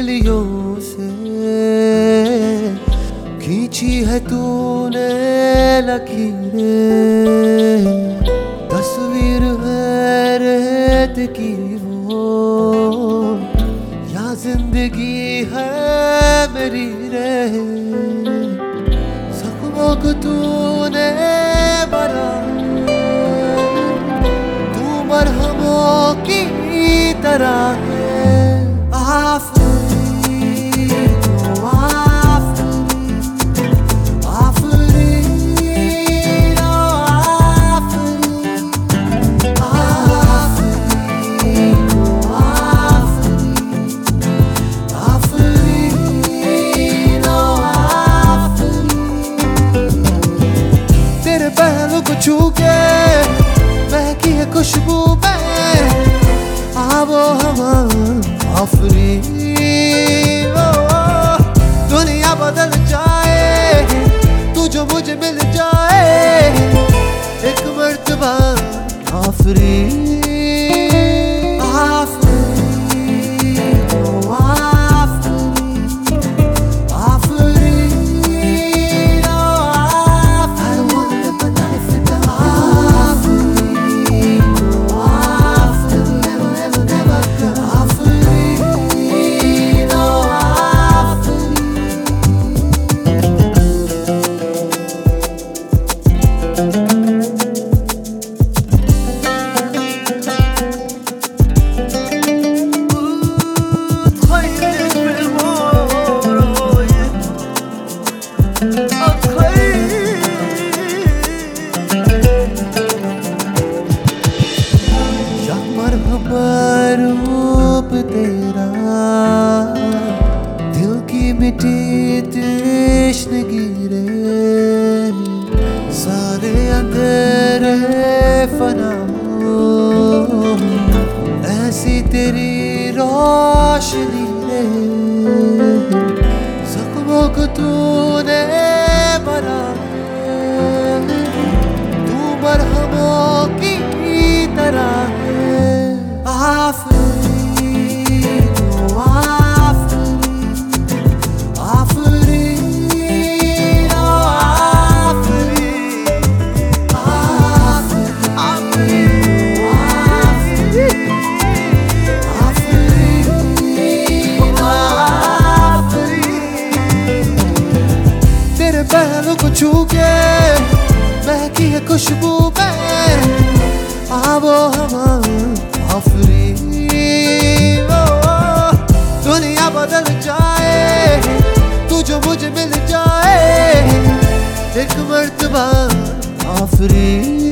उंगलियों से। खींची है तूने लकीरें। तस्वीर है रेत की वो। या ज़िंदगी है मेरी रे जख्मों को तूने भरा तू मरहमों की तरह है। हवा आफरी ओ, दुनिया बदल जाए तू जो मुझे मिल जाए एक मर्तबा आफरी। अंधेरे फना ऐसी तेरी रोशनी रे जख्मों को तूने मरा तू मरहमों पहलू को छू महकी है खुशबू में आवो हवा आफरी दुनिया बदल जाए, तू जो मुझे मिल जाए, एक मर्तबा आफरी